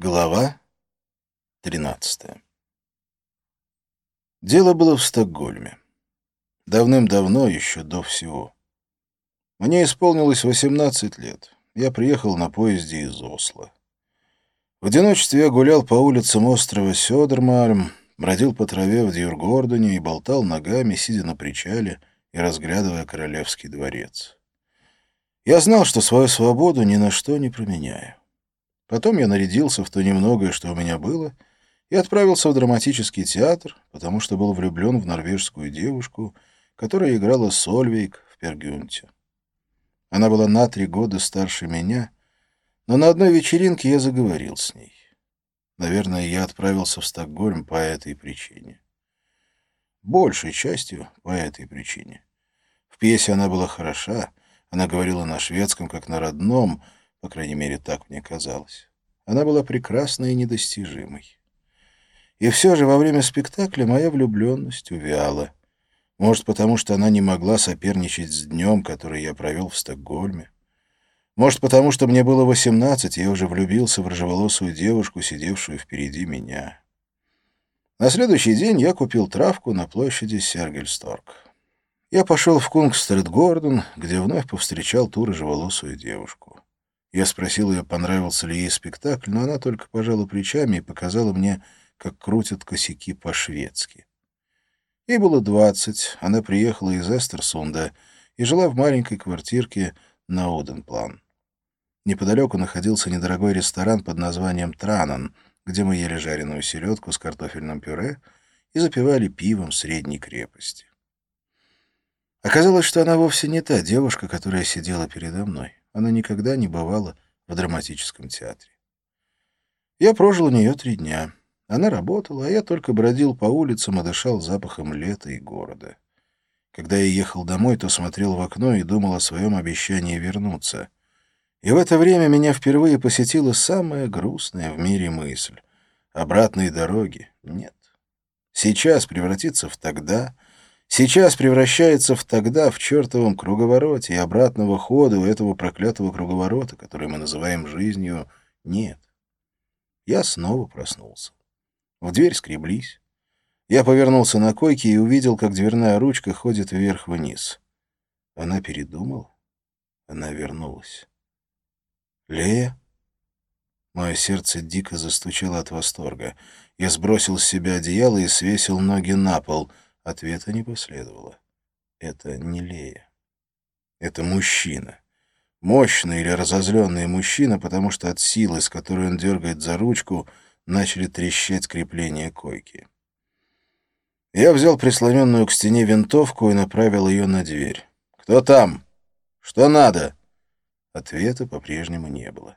Глава 13 Дело было в Стокгольме. Давным-давно, еще до всего. Мне исполнилось 18 лет. Я приехал на поезде из Осло. В одиночестве я гулял по улицам острова Сёдермальм, бродил по траве в Дьюргордоне и болтал ногами, сидя на причале и разглядывая королевский дворец. Я знал, что свою свободу ни на что не променяю. Потом я нарядился в то немногое, что у меня было, и отправился в драматический театр, потому что был влюблен в норвежскую девушку, которая играла Сольвейк в Пергюнте. Она была на три года старше меня, но на одной вечеринке я заговорил с ней. Наверное, я отправился в Стокгольм по этой причине. Большей частью по этой причине. В пьесе она была хороша, она говорила на шведском, как на родном — по крайней мере, так мне казалось. Она была прекрасной и недостижимой. И все же во время спектакля моя влюбленность увяла. Может, потому что она не могла соперничать с днем, который я провел в Стокгольме. Может, потому что мне было восемнадцать, и я уже влюбился в рыжеволосую девушку, сидевшую впереди меня. На следующий день я купил травку на площади Сергельсторг. Я пошел в Кунгстрит-Гордон, где вновь повстречал ту рыжеволосую девушку. Я спросил ее, понравился ли ей спектакль, но она только пожала плечами и показала мне, как крутят косяки по-шведски. Ей было двадцать, она приехала из Эстерсунда и жила в маленькой квартирке на Оденплан. Неподалеку находился недорогой ресторан под названием «Транан», где мы ели жареную селедку с картофельным пюре и запивали пивом средней крепости. Оказалось, что она вовсе не та девушка, которая сидела передо мной. Она никогда не бывала в драматическом театре. Я прожил у нее три дня. Она работала, а я только бродил по улицам и дышал запахом лета и города. Когда я ехал домой, то смотрел в окно и думал о своем обещании вернуться. И в это время меня впервые посетила самая грустная в мире мысль. Обратной дороги нет. Сейчас превратиться в тогда — сейчас превращается в тогда в чертовом круговороте, и обратного хода у этого проклятого круговорота, который мы называем жизнью, нет. Я снова проснулся. В дверь скреблись. Я повернулся на койке и увидел, как дверная ручка ходит вверх-вниз. Она передумала. Она вернулась. «Лея?» Мое сердце дико застучало от восторга. Я сбросил с себя одеяло и свесил ноги на пол — Ответа не последовало. Это не Лея. Это мужчина. Мощный или разозленный мужчина, потому что от силы, с которой он дергает за ручку, начали трещать крепления койки. Я взял прислоненную к стене винтовку и направил ее на дверь. «Кто там? Что надо?» Ответа по-прежнему не было.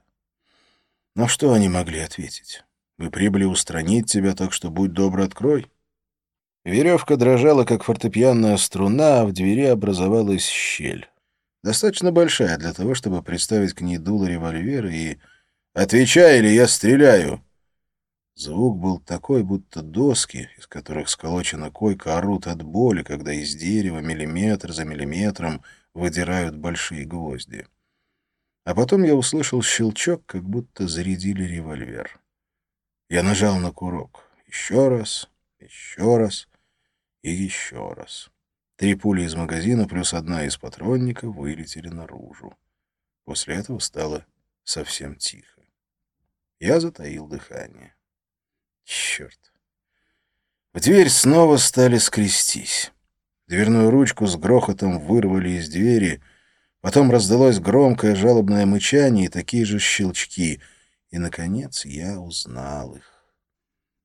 Но что они могли ответить? «Мы прибыли устранить тебя, так что будь добр, открой». Веревка дрожала, как фортепианная струна, а в двери образовалась щель. Достаточно большая для того, чтобы приставить к ней дуло револьвера и... «Отвечай, или я стреляю!» Звук был такой, будто доски, из которых сколочена койка, орут от боли, когда из дерева миллиметр за миллиметром выдирают большие гвозди. А потом я услышал щелчок, как будто зарядили револьвер. Я нажал на курок. Еще раз, еще раз. И еще раз. Три пули из магазина плюс одна из патронника вылетели наружу. После этого стало совсем тихо. Я затаил дыхание. Черт. В дверь снова стали скрестись. Дверную ручку с грохотом вырвали из двери, потом раздалось громкое жалобное мычание и такие же щелчки, и, наконец, я узнал их.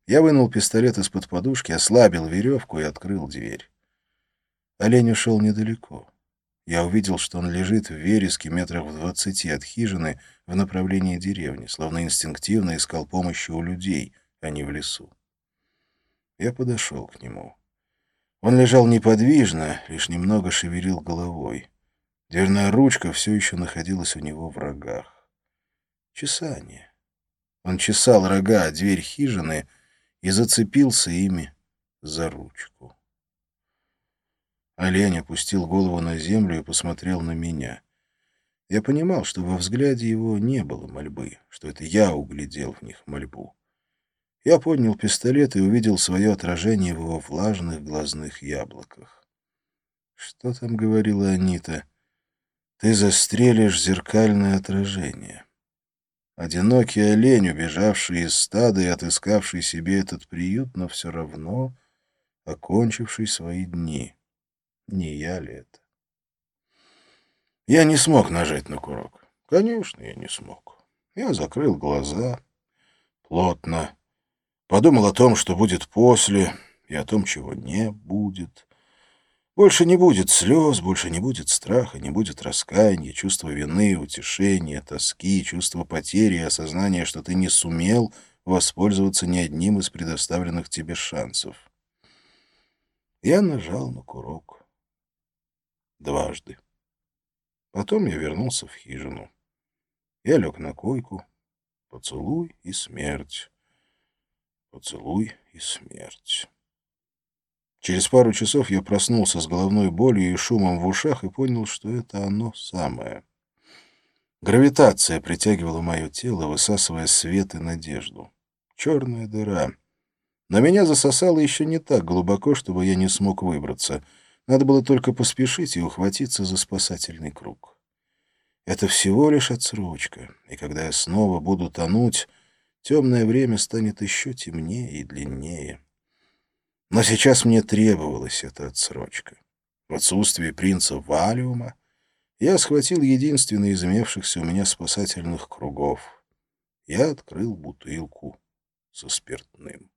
Я вынул пистолет из-под подушки, ослабил веревку и открыл дверь. Олень ушел недалеко. Я увидел, что он лежит в вереске метрах в двадцати от хижины в направлении деревни, словно инстинктивно искал помощи у людей, а не в лесу. Я подошел к нему. Он лежал неподвижно, лишь немного шевелил головой. Дверная ручка все еще находилась у него в рогах. Чесание. Он чесал рога о дверь хижины, и зацепился ими за ручку. Олень опустил голову на землю и посмотрел на меня. Я понимал, что во взгляде его не было мольбы, что это я углядел в них мольбу. Я поднял пистолет и увидел свое отражение в его влажных глазных яблоках. Что там говорила Анита? Ты застрелишь зеркальное отражение. Одинокий олень, убежавший из стада и отыскавший себе этот приют, но все равно окончивший свои дни. Не я ли это? Я не смог нажать на курок. Конечно, я не смог. Я закрыл глаза плотно, подумал о том, что будет после, и о том, чего не будет. Больше не будет слез, больше не будет страха, не будет раскаяния, чувства вины, утешения, тоски, чувства потери и осознания, что ты не сумел воспользоваться ни одним из предоставленных тебе шансов. Я нажал на курок дважды. Потом я вернулся в хижину. Я лег на койку. Поцелуй и смерть. Поцелуй и смерть. Через пару часов я проснулся с головной болью и шумом в ушах и понял, что это оно самое. Гравитация притягивала мое тело, высасывая свет и надежду. Черная дыра. Но меня засосало еще не так глубоко, чтобы я не смог выбраться — надо было только поспешить и ухватиться за спасательный круг. Это всего лишь отсрочка, и когда я снова буду тонуть, темное время станет еще темнее и длиннее. Но сейчас мне требовалась эта отсрочка. В отсутствие принца Валиума я схватил единственный из имевшихся у меня спасательных кругов. Я открыл бутылку со спиртным.